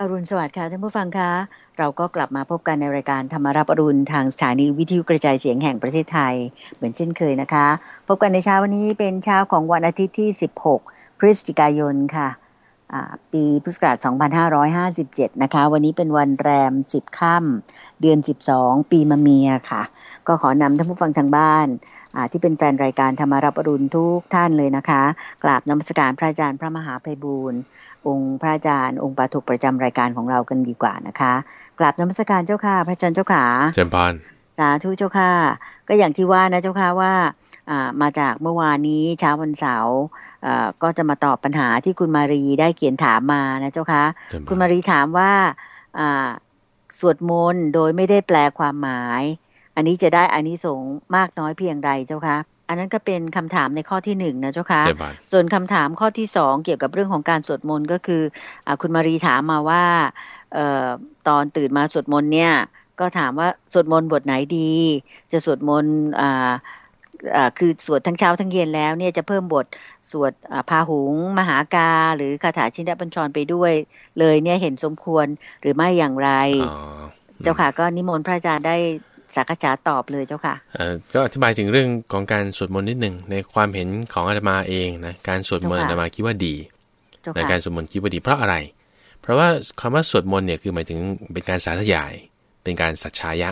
อรุณสวัสดิ์ค่ะท่านผู้ฟังคะเราก็กลับมาพบกันในรายการธรรมารับอรุณทางสถานีวิทยุกระจายเสียงแห่งประเทศไทย เหมือนเช่นเคยนะคะ พบกันในเช้าวันนี้เป็นเช้าของวันอาทิตย์ที่ 16 พฤศจิกายนค่ะปีพุทธศักราช 2557 นะคะ วันนี้เป็นวันแรม 10 ค่ำเดือน 12 ปีมะเมียค่ะ ก็ขอนำท่านผู้ฟังทางบ้านที่เป็นแฟนรายการธรรมารับอรุณทุกท่านเลยนะคะ กราบนมัสการพระอาจารย์พระมหาภัยบูรณ์ องค์พระอาจารย์ องค์ปาถุกประจำรายการของเรากันดีกว่านะคะกราบนมัสการเจ้าค่ะ พระอาจารย์เจ้าขาเจริญพรสาธุเจ้าค่ะ ก็อย่างที่ว่านะเจ้าค่ะว่ามาจากเมื่อวานนี้เช้าวันเสาร์ก็จะมาตอบปัญหาที่คุณมารีได้เขียนถามมานะเจ้าค่ะคุณมารีถามว่าสวดมนต์โดยไม่ได้แปลความหมาย อันนี้จะได้อานิสงส์มากน้อยเพียงใดเจ้าค่ะ อันนั้นก็เป็นคำถามในข้อที่หนึ่งนะเจ้าค่ะ ส่วนคำถามข้อที่สองเกี่ยวกับเรื่องของการสวดมนต์ก็คืออคุณมารีถามมาว่าออตอนตื่นมาสวดมนต์เนี่ย ก็ถามว่าสวดมนต์บทไหนดี จะสวดมนต์อ่าคือสวดทั้งเช้าทั้งเย็นแล้วเนี่ยจะเพิ่มบทสวดพาหุง มหากา หรือคาถาชินบัญชรไปด้วยเลยเนี่ยเห็นสมควรหรือไม่อย่างไร เจ้าค่ะก็นิมนต์พระอาจารย์ได้ สักษาตอบเลยเจ้าค่ะก็อธิบายถึงเรื่องของการสวดมนต์นิดหนึ่งในความเห็นของอาตมาเองนะการสวดมนต์อาตมาคิดว่าดีในการสวดมนต์คิดว่าดีเพราะอะไร เพราะว่าคำว่าสวดมนต์เนี่ยคือหมายถึงเป็นการสาธยาย เป็นการสัจฉายะ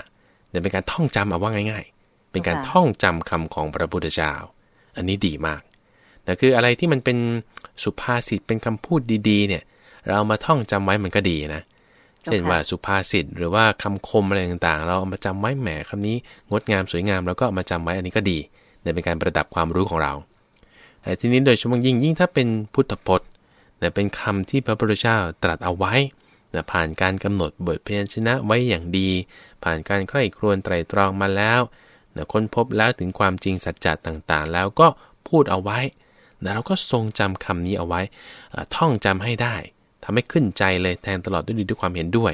เนี่ยเป็นการท่องจำเอาว่าง่าย ๆ เป็นการท่องจำคำของพระพุทธเจ้า อันนี้ดีมากแต่คืออะไรที่มันเป็นสุภาษิตเป็นคำพูดดีๆ เนี่ย เรามาท่องจำไว้มันก็ดีนะเช่นว่าสุภาษิตหรือว่าคำคมอะไรต่างๆ เราเอามาจำไว้แหมคำนี้งดงามสวยงามแล้วก็มาจำไว้อันนี้ก็ดีเนี่ยเป็นการประดับความรู้ของเราแต่ทีนี้โดยเฉพาะยิ่งยิ่งถ้าเป็นพุทธพจน์เนี่ยเป็นคำที่พระพุทธเจ้าตรัสเอาไว้เนี่ยผ่านการกำหนดบทเพียรชนะไว้อย่างดี ผ่านการใคร่ครวญไตรตรองมาแล้วเนี่ยค้นพบแล้วถึงความจริงสัจจะต่างๆ แล้วก็พูดเอาไว้แต่เราก็ทรงจำคำนี้เอาไว้ท่องจำให้ได้ ทำให้ขึ้นใจเลยแทนตลอดด้วยดีด้วยความเห็นด้วย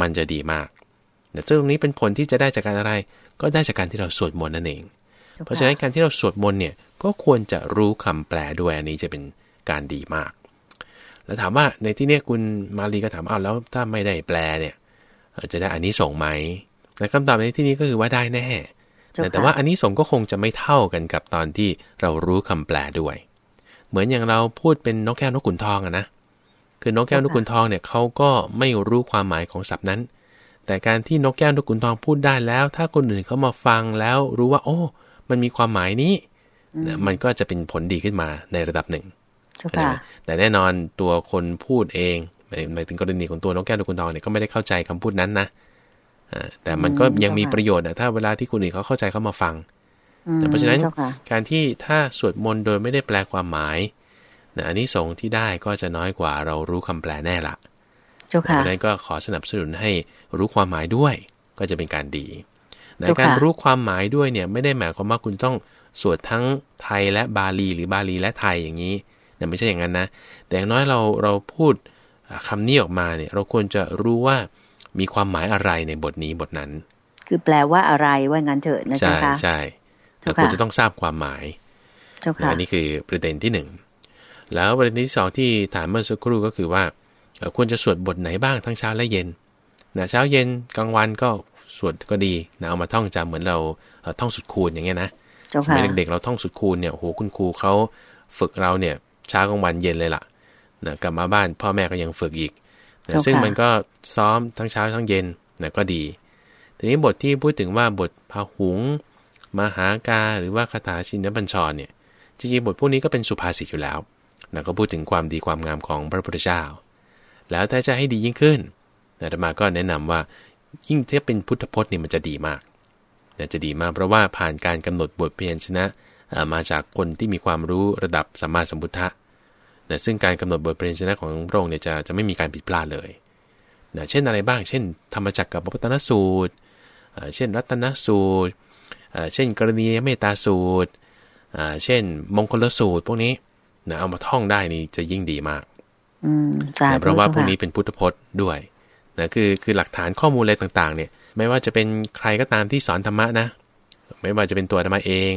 มันจะดีมากแต่ซึ่งตรงนี้เป็นผลที่จะได้จากการอะไร ก็ได้จากการที่เราสวดมนต์นั่นเอง เพราะฉะนั้นการที่เราสวดมนต์เนี่ยก็ควรจะรู้คำแปลด้วยอันนี้จะเป็นการดีมาก แล้วถามว่าในที่นี้คุณมารีก็ถามอ้าวแล้วถ้าไม่ได้แปลเนี่ยจะได้อันนี้ส่งไหมแต่คำตอบในที่นี้ก็คือว่าได้แน่แต่ว่าอันนี้ส่งก็คงจะไม่เท่ากันกับตอนที่เรารู้คำแปลด้วย เหมือนอย่างเราพูดเป็นนกแก้วนกขุนทองอะนะ คือ นกแก้วนกขุนทองเนี่ยเขาก็ไม่รู้ความหมายของศัพท์นั้น แต่การที่นกแก้วนกขุนทองพูดได้แล้ว ถ้าคนอื่นเขามาฟังแล้วรู้ว่า โอ้ มันมีความหมายนี้มันก็จะเป็นผลดีขึ้นมาในระดับหนึ่งแต่แน่นอนตัวคนพูดเองหมายถึงกรณีของตัวนกแก้วนกขุนทองเนี่ยก็ไม่ได้เข้าใจคำพูดนั้นนะแต่มันก็ยังมีประโยชน์นะถ้าเวลาที่คนอื่นเขาเข้าใจเขามาฟังเพราะฉะนั้นการที่ถ้าสวดมนต์โดยไม่ได้แปลความหมาย นะอันนี้สงที่ได้ก็จะน้อยกว่าเรารู้คำแปลแน่ละเพราะนั้นก็ขอสนับสนุนให้รู้ความหมายด้วย ก็จะเป็นการดีในการรู้ความหมายด้วยเนี่ยไม่ได้หมายความว่าคุณต้องสวดทั้งไทยและบาลีหรือบาลีและไทยอย่างนี้แต่ไม่ใช่อย่างนั้นนะ แต่อย่างน้อยเราเราพูดคำนี้ออกมาเนี่ย เราควรจะรู้ว่ามีความหมายอะไรในบทนี้บทนั้น คือแปลว่าอะไรว่างั้นเถอะนะจ๊ะใช่ใช่เราควรจะต้องทราบความหมายอันนี้คือประเด็นที่หนึ่ง แล้วประเด็นที่สองที่ถามเมื่อสักครู่ก็คือว่า ควรจะสวดบทไหนบ้างทั้งเช้าและเย็นนะเช้าเย็นกลางวันก็สวดก็ดีนะเอามาท่องจำเหมือนเราท่องสุดคูณอย่างเงี้ยนะสมัยเด็กๆเราท่องสุดคูณเนี่ยโหคุณครูเขาฝึกเราเนี่ยเช้ากลางวันเย็นเลยล่ะนะกลับมาบ้านพ่อแม่ก็ยังฝึกอีกนะซึ่งมันก็ซ้อมทั้งเช้าทั้งเย็นนะก็ดี ทีนี้บทที่พูดถึงว่าบทพาหุง มหากาหรือว่าคาถาชินบัญชรเนี่ยจริงๆบทพวกนี้ก็เป็นสุภาษิตอยู่แล้ว นะก็พูดถึงความดีความงามของพระพุทธเจ้า แล้วถ้าจะให้ดียิ่งขึ้นอาตมาก็แนะนำว่ายิ่งถ้าเป็นพุทธพจน์นี่มันจะดีมากนะจะดีมากเพราะว่าผ่านการกำหนดบทเพียนชนะมาจากคนที่มีความรู้ระดับสัมมาสัมพุทธะนะซึ่งการกำหนดบทเพียนชนะของพระองค์เนี่ยจะจะไม่มีการผิดพลาดเลยนะเช่นอะไรบ้าง เช่น ธรรมจักรกับพระตนสูตร เช่นรัตนสูตร เช่นกรณีเมตตาสูตร เช่นมงคลสูตรพวกนี้ นะเอามาท่องได้นี่จะยิ่งดีมากแต่เพราะว่าพวกนี้เป็นพุทธพจน์ด้วยนะคือคือหลักฐานข้อมูลอะไรต่างๆ เนี่ย ไม่ว่าจะเป็นใครก็ตามที่สอนธรรมะนะ ไม่ว่าจะเป็นตัวธรรมะเอง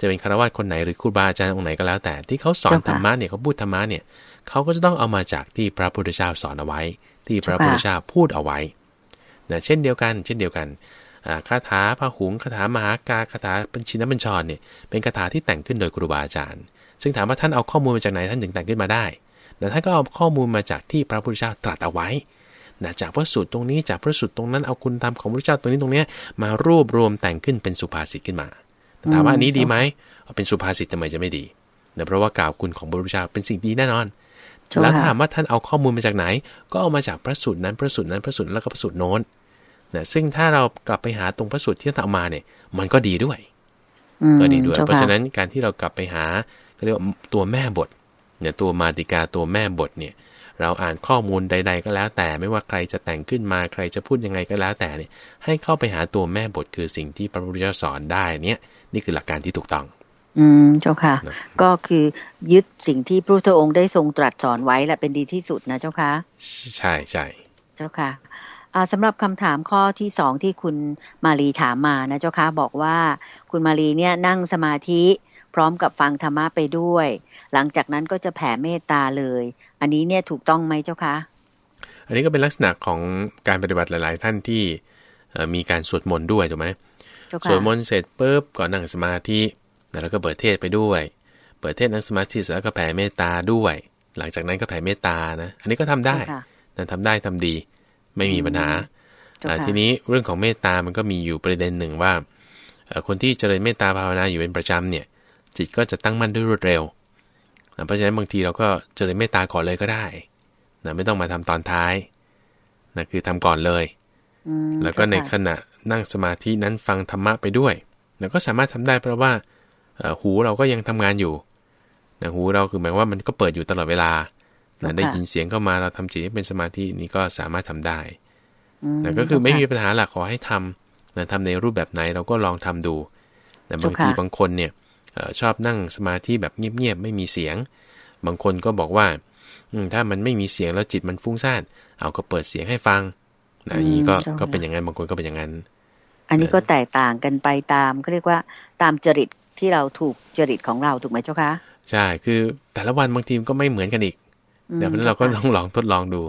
จะเป็นคารวะคนไหนหรือครูบาอาจารย์องค์ไหนก็แล้ว แต่ที่เขาสอนธรรมะเนี่ยเขาพูดธรรมะเนี่ยเขาก็จะต้องเอามาจากที่พระพุทธเจ้าสอนเอาไว้ ที่พระพุทธเจ้าพูดเอาไว้นะเช่นเดียวกัน เช่นเดียวกันคาถาพระหุงคาถามหากาคาถาเป็นชินบัญชรเนี่ยเป็นคาถาที่แต่งขึ้นโดยครูบาอาจารย์ ซึ่งถามว่าท่านเอาข้อมูลมาจากไหนท่านถึงแต่งขึ้นมาได้แต่ท่านก็เอาข้อมูลมาจากที่พระพุทธเจ้าตรัสเอาไว้นะจากพระสูตรตรงนี้จากพระสูตรตรงนั้นเอาคุณธรรมของพระพุทธเจ้าตรงนี้ตรงนี้มารวบรวมแต่งขึ้นเป็นสุภาษิตขึ้นมาถามว่าอันนี้ดีไหมเป็นสุภาษิตทำไมจะไม่ดีเนะเพราะว่ากล่าวคุณของพระพุทธเจ้าเป็นสิ่งดีแน่นอน แล้วถามว่าท่านเอาข้อมูลมาจากไหน ก็เอามาจากพระสูตรนั้นพระสูตรนั้นพระสูตรแล้วก็พระสูตรโน้นนะซึ่งถ้าเรากลับไปหาตรงพระสูตรที่ท่านเอามาเนี่ย มันก็ดีด้วย ก็ดีด้วย เพราะฉะนั้นการที่เรากลับไปหา เรียกว่าตัวแม่บทเนี่ยตัวมาติกาตัวแม่บทเนี่ยเราอ่านข้อมูลใด ๆ ก็แล้วแต่ไม่ว่าใครจะแต่งขึ้นมาใครจะพูดยังไงก็แล้วแต่เนี่ยให้เข้าไปหาตัวแม่บทคือสิ่งที่พระพุทธเจ้าสอนได้เนี่ยนี่คือหลักการที่ถูกต้อง อืมเจ้าค่ะ ก็คือยึดสิ่งที่พระพุทธองค์ได้ทรงตรัสสอนไว้แหละเป็นดีที่สุดนะเจ้าค่ะ ใช่ใช่เจ้าค่ะสำหรับคำถามข้อที่สองที่คุณมารีถามมานะเจ้าค่ะบอกว่าคุณมารีเนี่ยนั่งสมาธิ พร้อมกับฟังธรรมะไปด้วย หลังจากนั้นก็จะแผ่เมตตาเลย อันนี้เนี่ยถูกต้องไหมเจ้าคะอันนี้ก็เป็นลักษณะของการปฏิบัติหลาย ๆ ท่านที่มีการสวดมนต์ด้วยถูกไหมสวดมนต์เสร็จปุ๊บก็นั่งสมาธิแล้วก็เปิดเทศไปด้วย เปิดเทศนั่งสมาธิเสร็จแล้วก็แผ่เมตตาด้วย หลังจากนั้นก็แผ่เมตตานะ อันนี้ก็ทำได้นะทำได้ทำดี ไม่มีปัญหาทีนี้เรื่องของเมตตามันก็มีอยู่ประเด็นหนึ่งว่าคนที่เจริญเมตตาภาวนาอยู่เป็นประจำเนี่ย จิตก็จะตั้งมั่นด้วยรวดเร็วเพราะฉะนั้นบางทีเราก็เจริญเมตตาก่อนเลยก็ได้นะไม่ต้องมาทำตอนท้ายนะคือทำก่อนเลย แล้วก็ในขณะนั่งสมาธินั้นฟังธรรมะไปด้วยเราก็สามารถทำได้เพราะว่าหูเราก็ยังทำงานอยู่นะหูเราคือหมายว่ามันก็เปิดอยู่ตลอดเวลานะได้ยินเสียงเข้ามาเราทำจิตให้เป็นสมาธินี่ก็สามารถทำได้นะก็คือไม่มีปัญหาหลักขอให้ทำนะทำในรูปแบบไหนเราก็ลองทำดูแต่บางทีบางคนเนี่ย ชอบนั่งสมาธิแบบเงียบๆไม่มีเสียง บางคนก็บอกว่าถ้ามันไม่มีเสียงแล้วจิตมันฟุ้งซ่านเอาก็เปิดเสียงให้ฟังนะนี้ก็ก็เป็นอย่างนั้นบางคนก็เป็นอย่างนั้น อันนี้ก็แตกต่างกันไปตามก็เรียกว่าตามจริตที่เราถูกจริตของเราถูกไหมเจ้าคะใช่คือแต่ละวันบางทีก็ไม่เหมือนกันอีกเดี๋ยวนั้นเราก็ต้องลองทดลองดู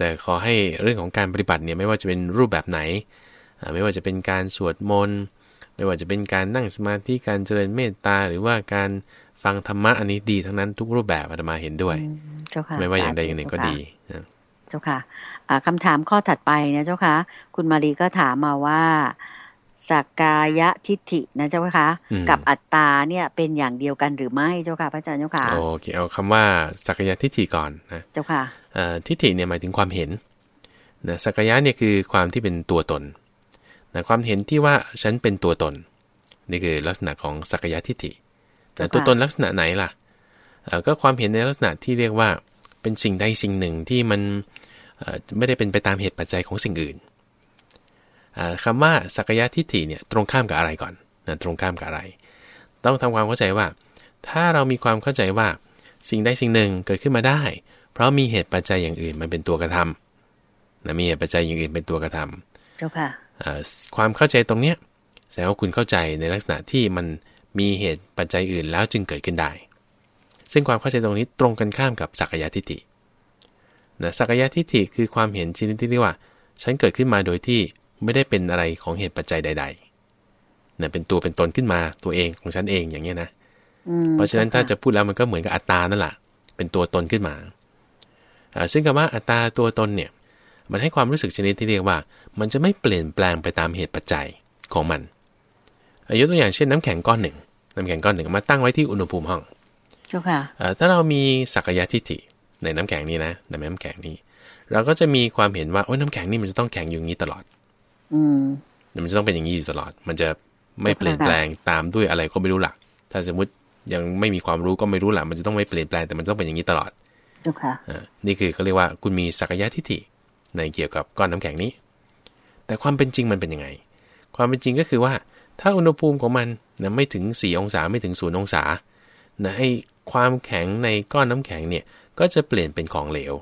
แต่ขอให้เรื่องของการปฏิบัติเนี่ยไม่ว่าจะเป็นรูปแบบไหน ไม่ว่าจะเป็นการสวดมนต์ ไม่ว่าจะเป็นการนั่งสมาธิการเจริญเมตตาหรือว่าการฟังธรรมะอันนี้ดีทั้งนั้นทุกรูปแบบอาตมาเห็นด้วยไม่ว่าอย่างใดอย่างหนึ่งก็ดีเจ้าค่ะคำถามข้อถัดไปนะเจ้าค่ะ คุณมารีก็ถามมาว่าสักกายทิฏฐินะเจ้าค่ะ กับอัตตาเนี่ยเป็นอย่างเดียวกันหรือไม่เจ้าค่ะ พระอาจารย์เจ้าค่ะโอเคเอาคำว่าสักกายทิฏฐิก่อนนะเจ้าค่ะทิฏฐิเนี่ยหมายถึงความเห็นนะสักกายะเนี่ยคือความที่เป็นตัวตน นะความเห็นที่ว่าฉันเป็นตัวตน นี่คือลักษณะของสักกายทิฏฐิแต่ตัวตนลักษณะไหนล่ะก็ความเห็นในลักษณะที่เรียกว่าเป็นสิ่งใดสิ่งหนึ่งที่มันไม่ได้เป็นไปตามเหตุปัจจัยของสิ่งอื่นคำว่าสักยะทิฏฐิเนี่ยตรงข้ามกับอะไรก่อนนะตรงข้ามกับอะไร ต้องทำความเข้าใจว่า ถ้าเรามีความเข้าใจว่าสิ่งใดสิ่งหนึ่งเกิดขึ้นมาได้ เพราะมีเหตุปัจจัยอย่างอื่นมันเป็นตัวกระทำนะมีเหตุปัจจัยอย่างอื่นเป็นตัวกระทำเจ้าค่ะ ความเข้าใจตรงเนี้ยแสดงว่าคุณเข้าใจในลักษณะที่มันมีเหตุปัจจัยอื่นแล้วจึงเกิดขึ้นได้ ซึ่งความเข้าใจตรงนี้ตรงกันข้ามกับสักยะทิฏฐินะสักยะทิฏฐิคือความเห็นชนิดที่เรียกว่า ฉันเกิดขึ้นมาโดยที่ไม่ได้เป็นอะไรของเหตุปัจจัยใดๆเนี่ยเป็นตัวเป็นตนขึ้นมาตัวเองของฉันเองอย่างเงี้ยนะเพราะฉะนั้นถ้าจะพูดแล้วมันก็เหมือนกับอัตตานั่นแหละเป็นตัวตนขึ้นมาซึ่งคำว่าอัตตาตัวตนเนี่ย มันให้ความรู้สึกชนิดที่เรียกว่า มันจะไม่เปลี่ยนแปลงไปตามเหตุปัจจัยของมันอายุตัวอย่างเช่นน้ำแข็งก้อนหนึ่งน้ำแข็งก้อนหนึ่งมาตั้งไว้ที่อุณหภูมิห้องถ้าเรามีสักยะทิฏฐิในน้ำแข็งนี้นะในน้ำแข็งนี้ เราก็จะมีความเห็นว่าโอ้ยน้ำแข็งนี่มันจะต้องแข็งอยู่งี้ตลอด อืมมันจะต้องเป็นอย่างนี้อยู่ตลอด มันจะไม่เปลี่ยนแปลงตามด้วยอะไรก็ไม่รู้หลักถ้าสมมุติยังไม่มีความรู้ก็ไม่รู้หลักมันจะต้องไม่เปลี่ยนแปลงแต่มันต้องเป็นอย่างนี้ตลอดค่ะนี่คือเขาเรียกว่าคุณมีสักยะทิฏฐิ ในเกี่ยวกับก้อนน้ำแข็งนี้ แต่ความเป็นจริงมันเป็นยังไง ความเป็นจริงก็คือว่า ถ้าอุณหภูมิของมันนะไม่ถึง 4 องศาไม่ถึงศูนย์องศานะให้ความแข็งในก้อนน้ำแข็งเนี่ยก็จะเปลี่ยนเป็นของเหลว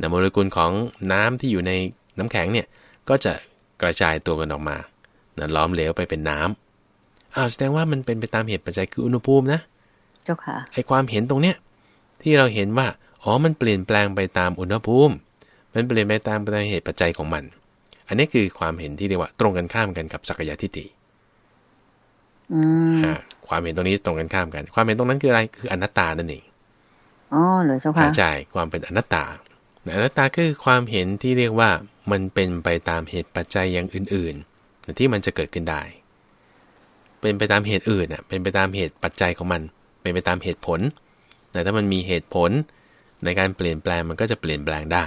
นะโมเลกุลของน้ำที่อยู่ในน้ำแข็งเนี่ยก็จะกระจายตัวกันออกมานะล้อมเหลวไปเป็นน้ำอ้าวแสดงว่ามันเป็นไปตามเหตุปัจจัยคืออุณหภูมินะ เจ้าค่ะไอความเห็นตรงเนี้ยที่เราเห็นว่า อ๋อ มันเปลี่ยนแปลงไปตามอุณหภูมิ มันเปลี่ยนไปตามปัจจัยเหตุปัจจัยของมัน อันนี้คือความเห็นที่เรียกว่าตรงกันข้ามกันกับสักยะทิฏฐิความเห็นตรงนี้ตรงกันข้ามกัน ความเห็นตรงนั้นคืออะไรคืออนัตตานั่นเองอ๋อเหรอเจ้าค่ะใช่ความเป็นอนัตตาอนัตตาคือความเห็นที่เรียกว่ามันเป็นไปตามเหตุปัจจัยอย่างอื่นๆที่มันจะเกิดขึ้นได้ เป็นไปตามเหตุอื่นอะ เป็นไปตามเหตุปัจจัยของมัน เป็นไปตามเหตุผลแต่ถ้ามันมีเหตุผล ในการเปลี่ยนแปลงมันก็จะเปลี่ยนแปลงได้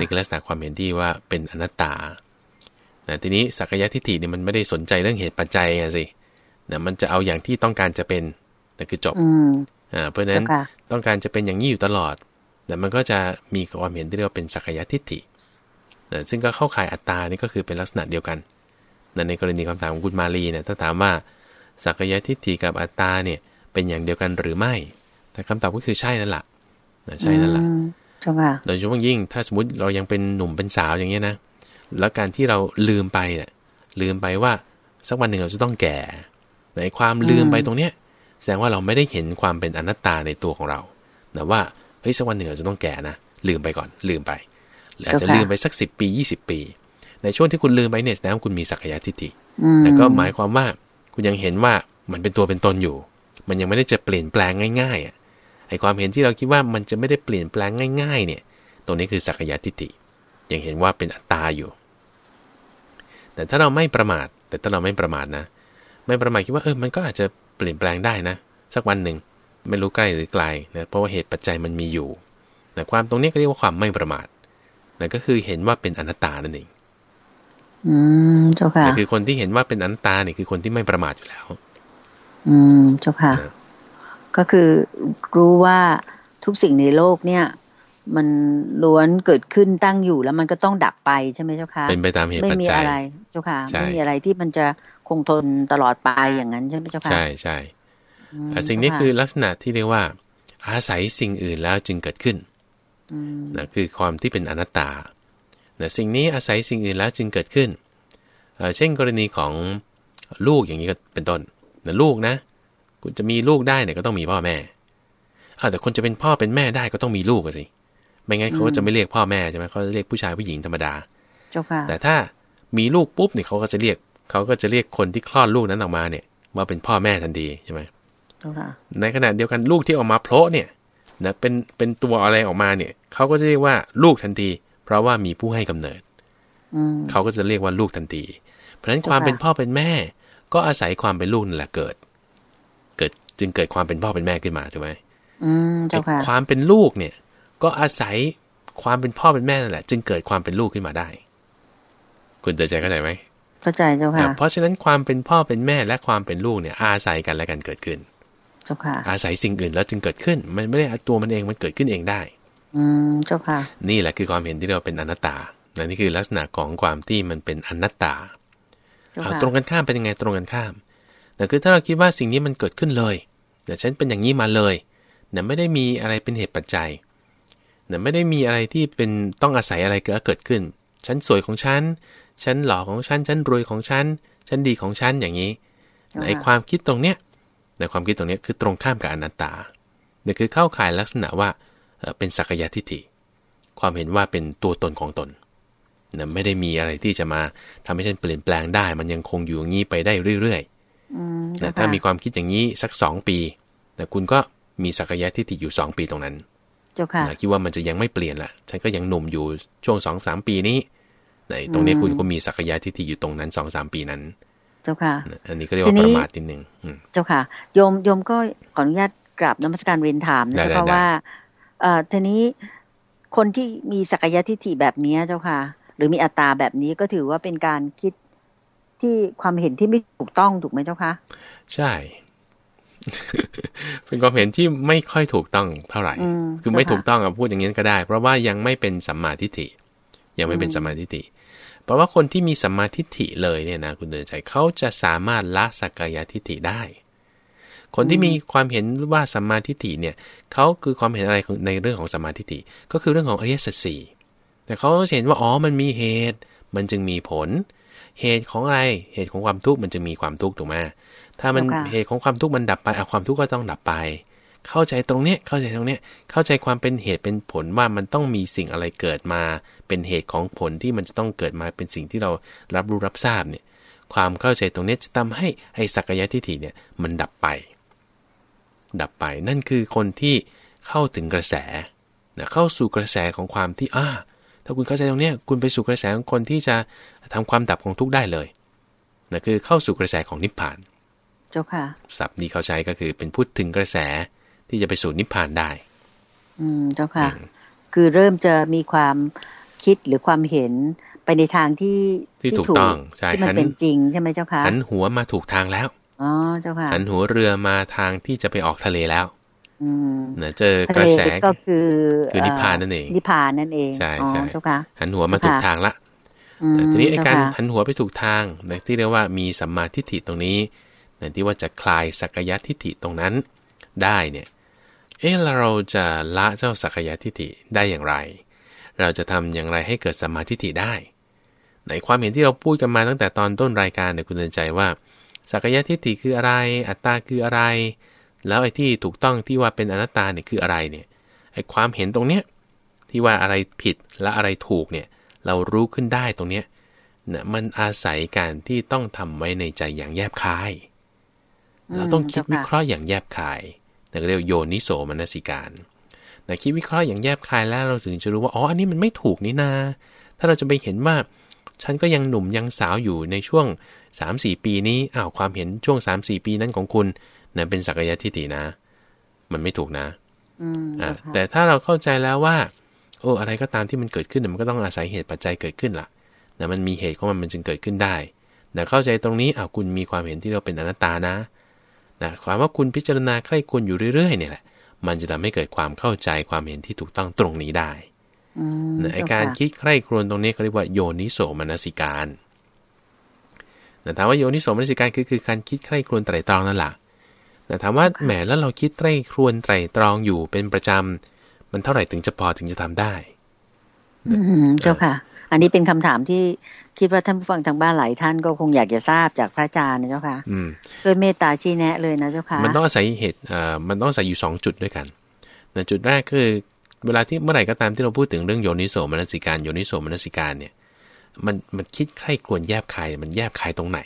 นี่คือลักษณะความเห็นที่ว่าเป็นอนัตตานะทีนี้สักยะทิฏฐิเนี่ยมันไม่ได้สนใจเรื่องเหตุปัจจัยไงสินะมันจะเอาอย่างที่ต้องการจะเป็นนั่นคือจบอ่าเพราะฉะนั้นต้องการจะเป็นอย่างนี้อยู่ตลอดแต่มันก็จะมีความเห็นที่เรียกว่าเป็นสักยะทิฏฐินะซึ่งก็เข้าข่ายอัตตานี่ก็คือเป็นลักษณะเดียวกันนะในกรณีคำถามของคุณมาลีเนี่ยถ้าถามว่าสักยะทิฏฐิกับอัตตาเนี่ยเป็นอย่างเดียวกันหรือไม่ แต่คำตอบก็คือใช่นั่นแหละนะใช่นั่นแหละ โดยเฉพาะยิ่งถ้าสมมติเรายังเป็นหนุ่มเป็นสาวอย่างเงี้ยนะ แล้วการที่เราลืมไปเนี่ยลืมไปว่าสักวันหนึ่งเราจะต้องแก่ในความลืมไปตรงเนี้ย แสดงว่าเราไม่ได้เห็นความเป็นอนัตตาในตัวของเราแต่ว่าเฮ้ยสักวันหนึ่งเราจะต้องแก่นะลืมไปก่อน ลืมไปอาจจะลืมไปสักสิบปียี่สิบปี ในช่วงที่คุณลืมไปเนี่ยแสดงว่าคุณมีสักยะทิฏฐิแต่ก็หมายความว่าคุณยังเห็นว่ามันเป็นตัวเป็นตนอยู่ มันยังไม่ได้จะเปลี่ยนแปลงง่ายๆอะ ไอความเห็นที่เราคิดว่ามันจะไม่ได้เปลี่ยนแปลงง่าย ๆ เนี่ย ตรงนี้คือสักยะทิฏฐิยังเห็นว่าเป็นอัตตาอยู่ แต่ถ้าเราไม่ประมาท แต่ถ้าเราไม่ประมาทนะ ไม่ประมาทคิดว่าเออมันก็อาจจะเปลี่ยนแปลงได้นะ สักวันหนึ่งไม่รู้ใกล้หรือไกลนะเพราะว่าเหตุปัจจัยมันมีอยู่แต่ความตรงนี้ก็เรียกว่าความไม่ประมาทนั่นก็คือเห็นว่าเป็นอนัตตานั่นเอง อืมเจ้าค่ะคือคนที่เห็นว่าเป็นอนัตตาเนี่ยคือคนที่ไม่ประมาทอยู่แล้ว อืมเจ้าค่ะ ก็คือรู้ว่าทุกสิ่งในโลกเนี่ย มันล้วนเกิดขึ้นตั้งอยู่แล้วมันก็ต้องดับไปใช่ไหมเจ้าค่ะเป็นไปตามเหตุปัจจัยไม่มีอะไรเจ้าค่ะไม่มีอะไรที่มันจะคงทนตลอดไปอย่างนั้นใช่ไหมเจ้าค่ะใช่ใช่สิ่งนี้คือลักษณะที่เรียกว่า อาศัยสิ่งอื่นแล้วจึงเกิดขึ้นนะคือความที่เป็นอนัตตานะสิ่งนี้อาศัยสิ่งอื่นแล้วจึงเกิดขึ้น เช่นกรณีของลูกอย่างนี้ก็เป็นต้นนะลูกนะ คุณจะมีลูกได้เนี่ยก็ต้องมีพ่อแม่แต่คนจะเป็นพ่อเป็นแม่ได้ก็ต้องมีลูกสิไม่งั้นเขาก็จะไม่เรียกพ่อแม่ใช่ไหมเขาจะเรียกผู้ชายผู้หญิงธรรมดาแต่ถ้ามีลูกปุ๊บเนี่ยเขาก็จะเรียกเขาก็จะเรียกคนที่คลอดลูกนั้นออกมาเนี่ยว่าเป็นพ่อแม่ทันทีใช่ไหมในขณะเดียวกันลูกที่ออกมาโผล่เนี่ยนะเป็นเป็นตัวอะไรออกมาเนี่ยเขาก็จะเรียกว่าลูกทันที เพราะว่ามีผู้ให้กำเนิดเขาก็จะเรียกว่าลูกทันที เพราะฉะนั้นความเป็นพ่อเป็นแม่ ก็อาศัยความเป็นลูกนั่นแหละเกิดเกิด จึงเกิดความเป็นพ่อเป็นแม่ขึ้นมาถูกไหมความเป็นลูกเนี่ย ก็อาศัยความเป็นพ่อเป็นแม่นั่นแหละ จึงเกิดความเป็นลูกขึ้นมาได้ คุณเตือนใจเข้าใจไหมเข้าใจเจ้าค่ะเพราะฉะนั้นความเป็นพ่อเป็นแม่และความเป็นลูกเนี่ย อาศัยกันและกันเกิดขึ้น เจ้าค่ะ อาศัยสิ่งอื่นแล้วจึงเกิดขึ้น มันไม่ได้ตัวมันเองมันเกิดขึ้นเองได้ อืมเจ้าค่ะ นี่แหละคือความเห็นที่เราเป็นอนัตตานี่คือลักษณะของความที่มันเป็นอนัตตาตรงกันข้ามเป็นยังไงตรงกันข้าม แต่คือถ้าเราคิดว่าสิ่งนี้มันเกิดขึ้นเลยแต่ฉันเป็นอย่างนี้มาเลยเนี่ยไม่ได้มีอะไรเป็นเหตุปัจจัยเนี่ยไม่ได้มีอะไรที่เป็นต้องอาศัยอะไรเกิดขึ้น ฉันสวยของฉัน ฉันหล่อของฉัน ฉันรวยของฉัน ฉันดีของฉันอย่างนี้ในความคิดตรงเนี้ยในความคิดตรงเนี้ยคือตรงข้ามกับอนัตตาเนี่ยคือเข้าข่ายลักษณะว่าเป็นสักยะทิฏฐิ ความเห็นว่าเป็นตัวตนของตนนะไม่ได้มีอะไรที่จะมาทำให้ฉันเปลี่ยนแปลงได้ มันยังคงอยู่อย่างนี้ไปได้เรื่อยๆ ถ้ามีความคิดอย่างนี้สักสองปีแต่คุณก็มีสักยะทิฏฐิอยู่สองปีตรงนั้นเจ้าค่ะคิดว่ามันจะยังไม่เปลี่ยนละฉันก็ยังหนุ่มอยู่ช่วงสองสามปีนี้ในตรงนี้คุณก็มีสักยะทิฏฐิอยู่ตรงนั้นสองสามปีนั้น เจ้าค่ะ อันนี้ก็เรียกว่าประมาทนิดนึงเจ้าค่ะโยมโยมก็ขออนุญาตกราบนมัสการเรียนถามนะเจ้าค่ะว่าเอ่อทีนี้คนที่มีสักยะทิฏฐิแบบนี้เจ้าค่ะ หรือมีอัตตาแบบนี้ก็ถือว่าเป็นการคิด ที่ความเห็นที่ไม่ถูกต้องถูกไหมเจ้าคะ ใช่ เป็นความเห็นที่ไม่ค่อยถูกต้องเท่าไหร่ คือไม่ถูกต้องอะพูดอย่างนี้ก็ได้ เพราะว่ายังไม่เป็นสัมมาทิฏฐิ ยังไม่เป็นสัมมาทิฏฐิ เพราะว่าคนที่มีสัมมาทิฏฐิเลยเนี่ยนะคุณเดินใจเขาจะสามารถละสักกายทิฏฐิได้ คนที่มีความเห็นว่าสัมมาทิฏฐิเนี่ยเขาคือความเห็นอะไรในเรื่องของสัมมาทิฏฐิ ก็คือเรื่องของอริยสัจสี่แต่เขาเห็นว่าอ๋อมันมีเหตุ มันจึงมีผล เหตุของอะไร เหตุของความทุกข์มันจะมีความทุกข์ถูกไหมถ้ามันเหตุของความทุกข์มันดับไปเอาความทุกข์ก็ต้องดับไป เข้าใจตรงเนี้ยเข้าใจตรงเนี้ยเข้าใจความเป็นเหตุเป็นผลว่ามันต้องมีสิ่งอะไรเกิดมา เป็นเหตุของผลที่มันจะต้องเกิดมาเป็นสิ่งที่เรารับรู้รับทราบเนี่ย ความเข้าใจตรงนี้จะทำให้ไอ้สักยะทิฏฐิเนี่ยมันดับไป ดับไปนั่นคือคนที่เข้าถึงกระแสนะเข้าสู่กระแสของความที่อ่า ถ้าคุณเข้าใจตรงนี้คุณไปสู่กระแสของคนที่จะทำความดับของทุกข์ได้เลยนะคือเข้าสู่กระแสของนิพพาน เจ้าค่ะศัพท์นี้เขาใช้ก็คือเป็นพูดถึงกระแสที่จะไปสู่นิพพานได้ อืมเจ้าค่ะ คือเริ่มจะมีความคิดหรือความเห็นไปในทางที่ที่ถูกต้องใช่ที่มันเป็นจริงใช่ไหมเจ้าค่ะหันหัวมาถูกทางแล้วอ๋อเจ้าค่ะหันหัวเรือมาทางที่จะไปออกทะเลแล้วเนะเจอกระแสก็คือคือนิพพานนั่นเอง นิพพานนั่นเองใช่ใช่เจ้าค่ะหันหัวมาถูกทางละทีนี้ไอ้การหันหัวไปถูกทางที่เรียกว่ามีสัมมาทิฏฐิตรงนี้ที่ว่าจะคลายสักยะทิฏฐิตรงนั้นได้เนี่ย เอ๊ะเราจะละเจ้าสักยะทิฏฐิได้อย่างไร เราจะทำอย่างไรให้เกิดสัมมาทิฏฐิได้ในความเห็นที่เราพูดกันมาตั้งแต่ตอนต้นรายการเนี่ยคุณเดินใจว่าสักยะทิฏฐิคืออะไร อัตตาคืออะไร แล้วไอ้ที่ถูกต้องที่ว่าเป็นอนัตตาเนี่ยคืออะไรเนี่ยไอ้ความเห็นตรงเนี้ยที่ว่าอะไรผิดและอะไรถูกเนี่ยเรารู้ขึ้นได้ตรงเนี้ยนะมันอาศัยการที่ต้องทำไว้ในใจอย่างแยบคาย เราต้องคิดวิเคราะห์อย่างแยบคายแต่เรียกโยนิโสมนสิการแต่คิดวิเคราะห์อย่างแยบคายแล้วเราถึงจะรู้ว่าอ๋ออันนี้มันไม่ถูกนี่นา ถ้าเราจะไปเห็นว่า ฉันก็ยังหนุ่มยังสาวอยู่ในช่วง 3-4 ปีนี้อ้าวความเห็นช่วง 3-4 ปีนั้นของคุณ นะเป็นสักยะทิฏฐินะ มันไม่ถูกนะอ่าแต่ถ้าเราเข้าใจแล้วว่า โอ้อะไรก็ตามที่มันเกิดขึ้นมันก็ต้องอาศัยเหตุปัจจัยเกิดขึ้นล่ะนะมันมีเหตุของมันมันจึงเกิดขึ้นได้แต่เข้าใจตรงนี้อ้าวคุณมีความเห็นที่เราเป็นอนัตตานะนะความว่าคุณพิจารณาใคร่ควรอยู่เรื่อยๆเนี่ยแหละ มันจะทำให้เกิดความเข้าใจความเห็นที่ถูกต้องตรงนี้ได้ไอการคิดใคร่ครวญตรงนี้เขาเรียกว่าโยนิโสมนสิการแต่ถามว่าโยนิโสมนสิการคือคือการคิดใคร่ครวญไตรตรองนั่นแหละ แต่ถามว่าแหมแล้วเราคิดใคร่ครวญไตรตรองอยู่เป็นประจำ มันเท่าไหร่ถึงจะพอถึงจะทำได้อืเจ้าค่ะ อันนี้เป็นคำถามที่คิดว่าท่านผู้ฟังทางบ้านหลายท่านก็คงอยากจะทราบจากพระอาจารย์นะเจ้าค่ะด้วยเมตตาชี้แนะเลยนะเจ้าค่ะ มันต้องอาศัยเหตุอ่ามันต้องอาศัยอยู่สองจุดด้วยกันจุดแรกคือ เวลาที่เมื่อไหร่ก็ตามที่เราพูดถึงเรื่องโยนิโสมนสิการโยนิโสมนสิการเนี่ย มันมันคิดใคร่ควรแยบคายมันแยบคายตรงไหน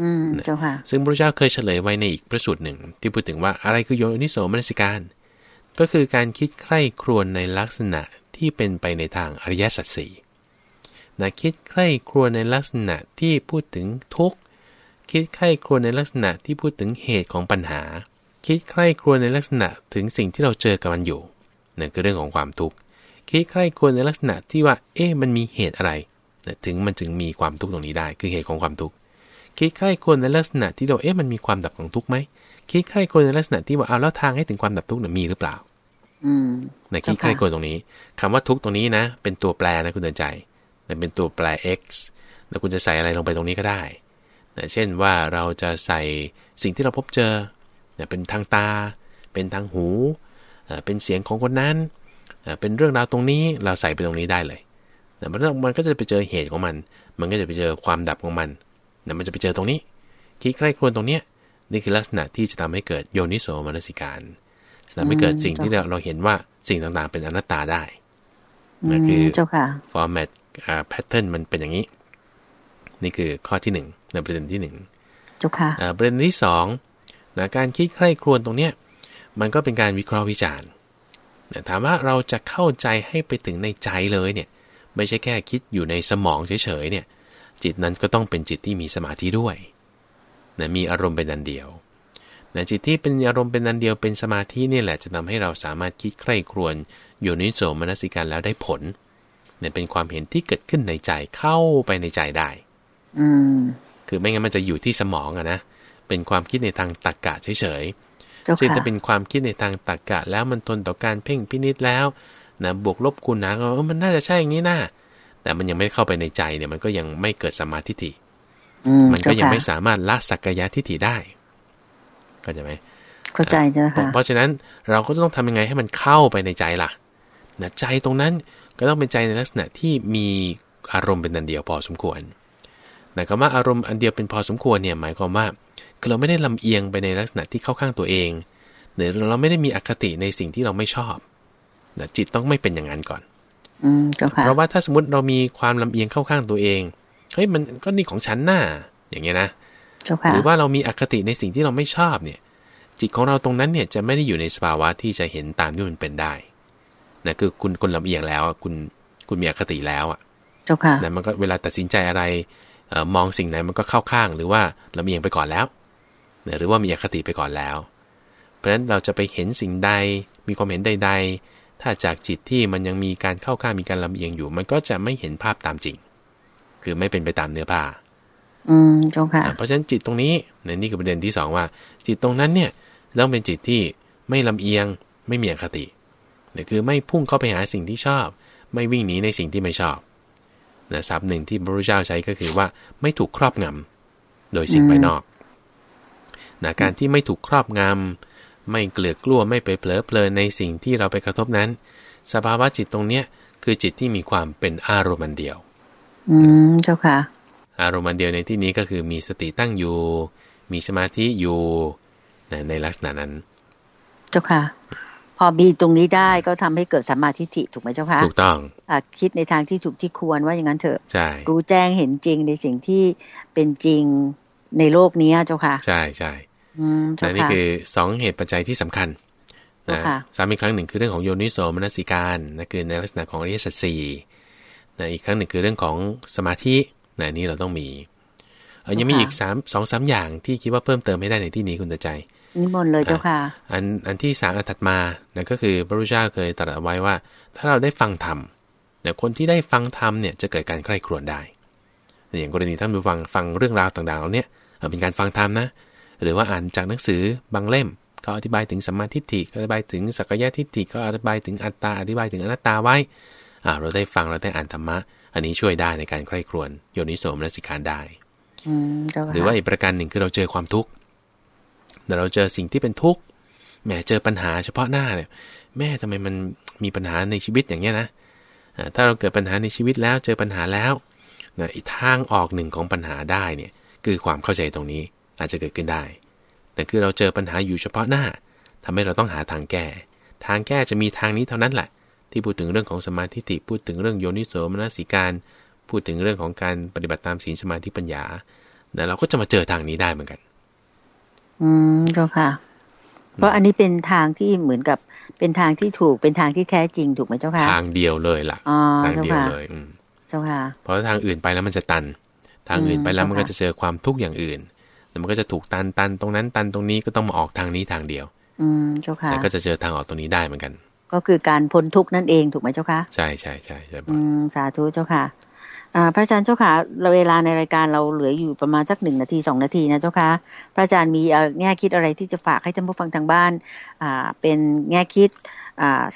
อืมเจ้าค่ะ ซึ่งพระเจ้าเคยเฉลยไว้ในอีกพระสูตรหนึ่ง ที่พูดถึงว่าอะไรคือโยนิโสมนสิการ ก็คือการคิดใคร่ครวญในลักษณะที่เป็นไปในทางอริยสัจสี่นะคิดใคร่ครวญในลักษณะที่พูดถึงทุกข์ คิดใคร่ครวญในลักษณะที่พูดถึงเหตุของปัญหา คิดใคร่ครวญในลักษณะถึงสิ่งที่เราเจอกับมันอยู่นั่นคือเรื่องของความทุกข์ คิดใคร่ครวรในลักษณะที่ว่า เอ๊ะมันมีเหตุอะไร ถึงมันจึงมีความทุกข์ตรงนี้ได้ คือเหตุของความทุกข์ คิดใคร่ควรในลักษณะที่เราเอ๊ะมันมีความดับของทุกข์ไหมคิดใคร่ควรในลักษณะที่ว่าเอาแล้วทางให้ถึงความดับทุกข์มีหรือเปล่า อืมในคิดใคร่ควรตรงนี้คำว่าทุกข์ตรงนี้นะ เป็นตัวแปรนะคุณเดินใจแต่เป็นตัวแปร x แล้วคุณจะใส่อะไรลงไปตรงนี้ก็ได้นะเช่นว่าเราจะใส่สิ่งที่เราพบเจอเป็นทางตา เป็นทางหู เป็นเสียงของคนนั้น เป็นเรื่องราวตรงนี้เราใส่ไปตรงนี้ได้เลยแต่มันก็จะไปเจอเหตุของมัน มันก็จะไปเจอความดับของมัน แต่มันจะไปเจอตรงนี้ คิดใกล้ครวนตรงเนี้ยนี่คือลักษณะที่จะทำให้เกิดโยนิโสมนสิการจะทำให้เกิดสิ่งที่เราเห็นว่าสิ่งต่างๆ เป็นอนัตตาได้นั่นคือ format pattern มันเป็นอย่างนี้ นี่คือข้อที่หนึ่งในประเด็นที่หนึ่งเจ้าค่ะประเด็นที่สองนะการคิดใคร่ครวญตรงเนี้ยมันก็เป็นการวิเคราะห์วิจารณ์ถามว่าเราจะเข้าใจให้ไปถึงในใจเลยเนี่ย ไม่ใช่แค่คิดอยู่ในสมองเฉยๆเนี่ย จิตนั้นก็ต้องเป็นจิตที่มีสมาธิด้วยนะมีอารมณ์เป็นอันเดียวนะจิตที่เป็นอารมณ์เป็นอันเดียวเป็นสมาธินี่แหละจะทำให้เราสามารถคิดใคร่ครวญอยู่นิโสมนสิการแล้วได้ผลเนี่ยเป็นความเห็นที่เกิดขึ้นในใจเข้าไปในใจได้ อืมคือไม่งั้นมันจะอยู่ที่สมองอะนะเป็นความคิดในทางตรรกกะเฉยซึ่งถ้าเป็นความคิดในทางตรรกกะ แล้วมันทนต่อการเพ่งพินิษแล้วนะบวกลบคูณหารก็มันน่าจะใช่อย่างนี้นะ แต่มันยังไม่เข้าไปในใจเนี่ยมันก็ยังไม่เกิดสมาธิิมันก็ยังไม่สามารถละสักกายทิฏฐิได้เข้าใจไหมเข้าใจจ้ะค่ะเพราะฉะนั้นเราก็ต้องทำยังไงให้มันเข้าไปในใจล่ะนะใจตรงนั้นก็ต้องเป็นใจในลักษณะที่มีอารมณ์เป็นอันเดียวพอสมควรแต่คำว่าอารมณ์อันเดียวเป็นพอสมควรเนี่ยหมายความว่าคือเราไม่ได้ลำเอียงไปในลักษณะที่เข้าข้างตัวเองหรือเราไม่ได้มีอคติในสิ่งที่เราไม่ชอบนะจิตต้องไม่เป็นอย่างนั้นก่อนอืม เพราะว่าถ้าสมมติเรามีความลำเอียงเข้าข้างตัวเองเฮ้ยมันก็นี่ของฉันหน้าอย่างเงี้ยนะหรือว่าเรามีอคติในสิ่งที่เราไม่ชอบเนี่ย จิตของเราตรงนั้นเนี่ยจะไม่ได้อยู่ในสภาวะที่จะเห็นตามที่มันเป็นได้นะคือคุณคนลำเอียงแล้วคุณคุณมีอคติแล้วอะเจ้าค่ะนะมันก็เวลาตัดสินใจอะไรอมองสิ่งไหนมันก็เข้าข้าง หรือว่าลำเอียงไปก่อนแล้วหรือว่ามีอคติไปก่อนแล้ว เพราะฉะนั้นเราจะไปเห็นสิ่งใดมีความเห็นใดๆ ถ้าจากจิตที่มันยังมีการเข้าข้างมีการลำเอียงอยู่ มันก็จะไม่เห็นภาพตามจริง คือไม่เป็นไปตามเนื้อผ้า อืมจ้าค่ะ เพราะฉะนั้นจิตตรงนี้ในนี่คือประเด็นที่สองว่า จิตตรงนั้นเนี่ยต้องเป็นจิตที่ไม่ลำเอียงไม่มีอคติเนี่ยคือไม่พุ่งเข้าไปหาสิ่งที่ชอบ ไม่วิ่งหนีในสิ่งที่ไม่ชอบนะศัพท์หนึ่งที่พระพุทธเจ้าใช้ก็คือว่าไม่ถูกครอบงำโดยสิ่งภายนอกนะการที่ไม่ถูกครอบงำ ไม่เกลือกกลัวไม่ไปเผลอเพลินในสิ่งที่เราไปกระทบนั้น สภาวะจิตตรงเนี้ยคือจิตที่มีความเป็นอารมณ์เดียว อืมเจ้าค่ะ อารมณ์เดียวในที่นี้ก็คือมีสติตั้งอยู่ มีสมาธิอยู่ในลักษณะนั้น เจ้าค่ะ พอมีตรงนี้ได้ก็ทำให้เกิดสัมมาทิฏฐิถูกไหมเจ้าคะถูกต้องอคิดในทางที่ถูกที่ควรว่าอย่างนั้นเถอะใช่รู้แจ้งเห็นจริงในสิ่งที่เป็นจริงในโลกนี้เจ้าค่ะ ใช่ใช่ แต่นี่คือสองเหตุปัจจัยที่สำคัญนะสามอีกครั้งหนึ่งคือเรื่องของโยนิโสมนสิการนะคือในลักษณะของอริยสัจสี่นะอีกครั้งหนึ่งคือเรื่องของสมาธินะนี่เราต้องมีเออยังมีอีกสามสองสามอย่างที่คิดว่าเพิ่มเติมไม่ได้ในที่นี้คุณตาใจนิมนต์เลยเจ้าค่ะ อันอันที่สามอันถัดมานั่นก็คือพระพุทธเจ้าเคยตรัสไว้ว่า ถ้าเราได้ฟังธรรมเนี่ยคนที่ได้ฟังธรรมเนี่ยจะเกิดการใคร่ครวญได้อย่างกรณีท่านผู้ฟังฟังเรื่องราวต่างๆเหล่านี้เป็นการฟังธรรมนะ หรือว่าอ่านจากหนังสือบางเล่มเขาอธิบายถึงสัมมาทิฏฐิอธิบายถึงสักยะทิฏฐิก็อธิบายถึงอัตตาอธิบายถึงอนัตตาไว้อ่าเราได้ฟังเราได้อ่านธรรมะ อันนี้ช่วยได้ในการใคร่ครวญโยนิโสมนสิการได้หรือว่าอีกประการหนึ่งคือเราเจอความทุกข์แต่เราเจอสิ่งที่เป็นทุกข์แหมเจอปัญหาเฉพาะหน้าเนี่ยแม่ทำไมมันมีปัญหาในชีวิตอย่างเงี้ยนะถ้าเราเกิดปัญหาในชีวิตแล้วเจอปัญหาแล้วนะอีกทางออกหนึ่งของปัญหาได้เนี่ยคือความเข้าใจตรงนี้ อาจจะเกิดขึ้นได้นั่นคือเราเจอปัญหาอยู่เฉพาะหน้าทำให้เราต้องหาทางแก้ ทางแก้จะมีทางนี้เท่านั้นแหละ ที่พูดถึงเรื่องของสมาธิติพูดถึงเรื่องโยนิโสมนสิการ พูดถึงเรื่องของการปฏิบัติตามศีลสมาธิปัญญาแต่เราก็จะมาเจอทางนี้ได้เหมือนกัน อืมเจ้าค่ะ เพราะอันนี้เป็นทางที่เหมือนกับเป็นทางที่ถูกเป็นทางที่แท้จริงถูกไหมเจ้าค่ะ ทางเดียวเลยล่ะทางเดียวเลยเจ้าค่ะ เพราะทางอื่นไปแล้วมันจะตัน ทางอื่นไปแล้วมันก็จะเจอความทุกข์อย่างอื่นแล้ว มันก็จะถูกตันตันตรงนั้นตันตรงนี้ก็ต้องมาออกทางนี้ทางเดียว อืมเจ้าค่ะแล้วก็จะเจอทางออกตรงนี้ได้เหมือนกัน ก็คือการพ้นทุกข์นั่นเองถูกไหมเจ้าค่ะใช่ใช่ใช่ใช่อืมสาธุเจ้าค่ะพระอาจารย์เจ้าค่ะเวลาในรายการเราเหลืออยู่ประมาณสักหนึ่งนาทีสองนาทีนะเจ้าค่ะพระอาจารย์มีแง่คิดอะไรที่จะฝากให้ท่านผู้ฟังทางบ้านเป็นแง่คิด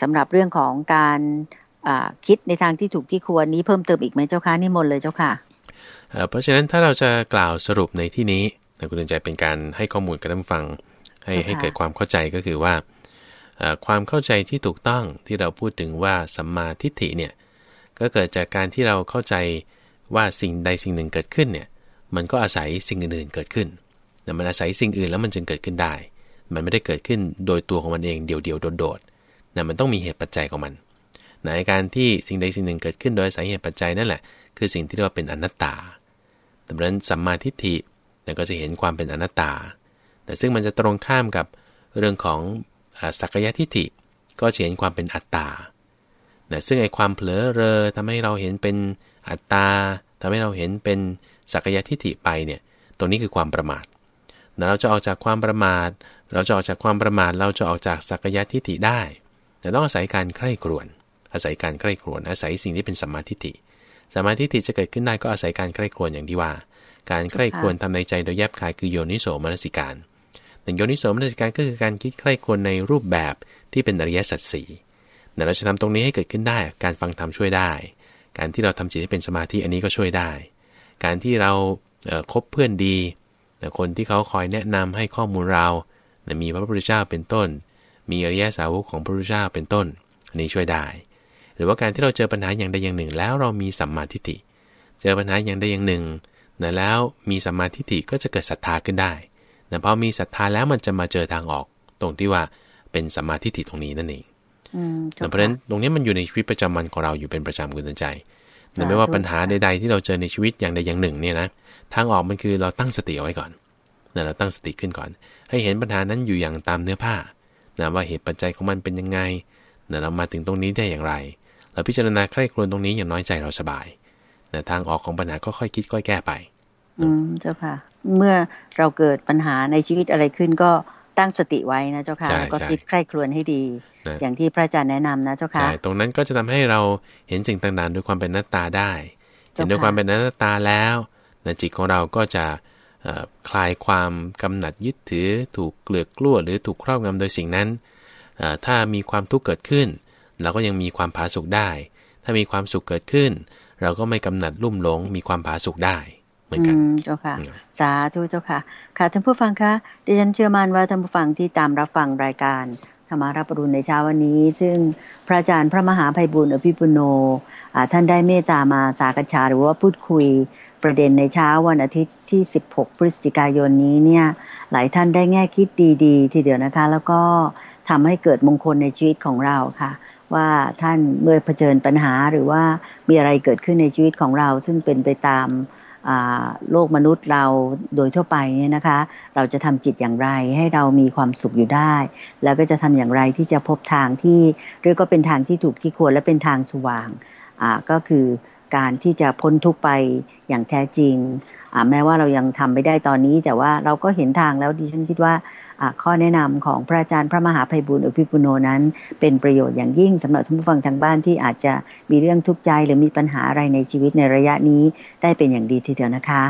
สำหรับเรื่องของการคิดในทางที่ถูกที่ควรนี้เพิ่มเติมอีกไหมเจ้าค่ะนี่มนเลยเจ้าค่ะเพราะฉะนั้นถ้าเราจะกล่าวสรุปในที่นี้ นะคุณใจเป็นการให้ข้อมูลกับท่านฟัง ให้ให้เกิดความเข้าใจก็คือว่า ความเข้าใจที่ถูกต้องที่เราพูดถึงว่าสัมมาทิฏฐิเนี่ยก็เกิดจากการที่เราเข้าใจว่าสิ่งใดสิ่งหนึ่งเกิดขึ้นเนี่ยมันก็อาศัยสิ่งอื่นๆเกิดขึ้นแต่มันอาศัยสิ่งอื่นแล้วมันจึงเกิดขึ้นได้ มันไม่ได้เกิดขึ้นโดยตัวของมันเองเดี่ยวๆโดดๆนะมันต้องมีเหตุปัจจัยของมันในการที่สิ่งใดสิ่งหนึ่งเกิดขึ้นโดยอาศัยเหตุปัจจัยนั่นแหละ คือสิ่งที่เรียกว่าเป็นอนัตตาดังนั้นสัมมาทิฏฐิ เราก็จะเห็นความเป็นอนัตตา แต่ซึ่งมันจะตรงข้ามกับเรื่องของสักยะทิฏฐิ ก็จะเห็นความเป็นอัตตานะซึ่งไอ้ความเผลอเรอทำให้เราเห็นเป็นอัตตาทำให้เราเห็นเป็นสักยะทิฏฐิไปเนี่ย ตรงนี้คือความประมาทนะเราจะออกจากความประมาท เราจะออกจากความประมาท เราจะออกจากสักยะทิฏฐิได้ แต่ต้องอาศัยการใคร่ครวญ อาศัยการใคร่ครวญ อาศัยสิ่งที่เป็นสัมมาทิฏฐิ สัมมาทิฏฐิจะเกิดขึ้นได้ก็อาศัยการใคร่ครวญอย่างที่ว่า การใคร่ครวญทำในใจโดยแยบคายคือโยนิโสมนสิการแต่โยนิโสมนสิการก็คือการคิดใคร่ครวญในรูปแบบที่เป็นอริยสัจสี่เราจะทำตรงนี้ให้เกิดขึ้นได้ การฟังธรรมช่วยได้ การที่เราทำจิตให้เป็นสมาธิอันนี้ก็ช่วยได้ การที่เราคบเพื่อนดีคนที่เขาคอยแนะนำให้ข้อมูลเรา มีพระพุทธเจ้าเป็นต้น มีอริยสาวกของพระพุทธเจ้าเป็นต้น อันนี้ช่วยได้ หรือว่าการที่เราเจอปัญหาอย่างใดอย่างหนึ่ง แล้วเรามีสัมมาทิฏฐิ เจอปัญหาอย่างใดอย่างหนึ่ง นะแล้วมีสัมมาทิฏฐิก็จะเกิดศรัทธาขึ้นได้นะพอมีศรัทธาแล้วมันจะมาเจอทางออก ตรงที่ว่าเป็นสัมมาทิฏฐิตรงนี้นั่นเองเพราะฉะนั้นตรงนี้มันอยู่ในชีวิตประจำวันของเราอยู่เป็นประจำคุณใจไม่ว่าปัญหาใดๆที่เราเจอในชีวิตอย่างใดอย่างหนึ่งเนี่ยนะทางออกมันคือเราตั้งสติเอาไว้ก่อนนะเราตั้งสติขึ้นก่อน ให้เห็นปัญหานั้นอยู่อย่างตามเนื้อผ้านะว่าเหตุปัจจัยของมันเป็นยังไงนะเรามาถึงตรงนี้ได้อย่างไร เราพิจารณาใคร่ครวญตรงนี้อย่างน้อยใจเราสบาย นะทางออกของปัญหาก็ค่อยคิดค่อยแก้ไป อืมเจ้าค่ะ เมื่อเราเกิดปัญหาในชีวิตอะไรขึ้นก็ตั้งสติไว้นะเจ้าค่ะแล้วก็คิดใคร่ครวญให้ดี อย่างที่พระอาจารย์แนะนำนะเจ้าค่ะใช่ตรงนั้นก็จะทำให้เราเห็นสิ่งต่างๆด้วยความเป็นหน้าตาได้ เห็นด้วยความเป็นหน้าตาแล้วนะจิตของเราก็จะคลายความกำหนัดยึดถือ ถูกเกลือกกลั้วหรือถูกครอบงำโดยสิ่งนั้น ถ้ามีความทุกข์เกิดขึ้น เราก็ยังมีความผาสุกได้ ถ้ามีความสุขเกิดขึ้น เราก็ไม่กำหนัดลุ่มหลงมีความผาสุกได้ เหมือนกันเจ้าค่ะ สาธุเจ้าค่ะ ค่ะท่านผู้ฟังคะดิฉันเชื่อมั่นว่าท่านผู้ฟังที่ตามรับฟังรายการธรรมารับปรุณในเช้าวันนี้ ซึ่งพระอาจารย์พระมหาภัยบุญอภิปุโนท่านได้เมตตามาสากชาหรือว่าพูดคุยประเด็นในเช้าวันอาทิตย์ที่ 16 พฤศจิกายนนี้เนี่ย หลายท่านได้แง่คิดดี ๆ ทีเดียวนะคะ แล้วก็ทำให้เกิดมงคลในชีวิตของเราค่ะ ว่าท่านเมื่อเผชิญปัญหาหรือว่ามีอะไรเกิดขึ้นในชีวิตของเรา ซึ่งเป็นไปตามโลกมนุษย์เราโดยทั่วไปเนี่ยนะคะ เราจะทำจิตอย่างไรให้เรามีความสุขอยู่ได้ แล้วก็จะทำอย่างไรที่จะพบทางที่เรียกว่าเป็นทางที่ถูกที่ควรและเป็นทางสว่างก็คือการที่จะพ้นทุกไปอย่างแท้จริงแม้ว่าเรายังทำไม่ได้ตอนนี้ แต่ว่าเราก็เห็นทางแล้วดิฉันคิดว่า ข้อแนะนำของพระอาจารย์พระมหาภัยบุญอภิปุโนนั้น เป็นประโยชน์อย่างยิ่งสำหรับทุกผู้ฟังทางบ้านที่อาจจะมีเรื่องทุกข์ใจหรือมีปัญหาอะไรในชีวิตในระยะนี้ได้เป็นอย่างดีทีเดียวนะคะ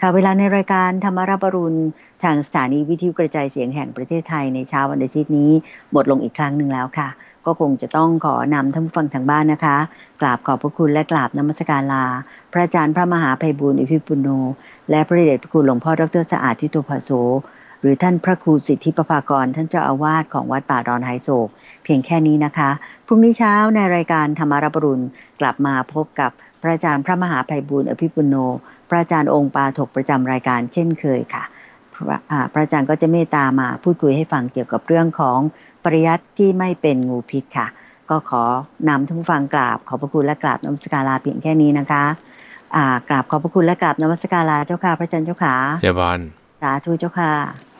ค่ะเวลาในรายการธรรมรับรุณทางสถานีวิทยุกระจายเสียงแห่งประเทศไทยในเช้าวันอาทิตย์นี้ หมดลงอีกครั้งหนึ่งแล้วค่ะ ก็คงจะต้องขอนำท่านผู้ฟังทางบ้านนะคะ กราบขอบพระคุณและกราบนมัสการลา พระอาจารย์พระมหาภัยบุญอิพิปุโน และพระเดชพระคุณหลวงพ่อดรสะอาดทิโตภโส หรือท่านพระครูสิทธิปภากรท่านเจ้าอาวาสของวัดป่าดอนไฮโศกเพียงแค่นี้นะคะ พรุ่งนี้เช้าในรายการธรรมารบรุณกลับมาพบกับพระอาจารย์พระมหาภัยบุญอภิปุโน พระอาจารย์องค์ปาถกประจำรายการเช่นเคยค่ะ พระอาจารย์ก็จะเมตตามาพูดคุยให้ฟังเกี่ยวกับเรื่องของปริยัติที่ไม่เป็นงูพิษค่ะ ก็ขอนำท่านผู้ฟังกราบขอบพระคุณและกราบนมัสการลาเพียงแค่นี้นะคะอ่ากราบขอบพระคุณและกราบนมัสการลาเจ้าค่ะพระอาจารย์เจ้าค่ะเจ้าบอล สาธุเจ้าค่ะ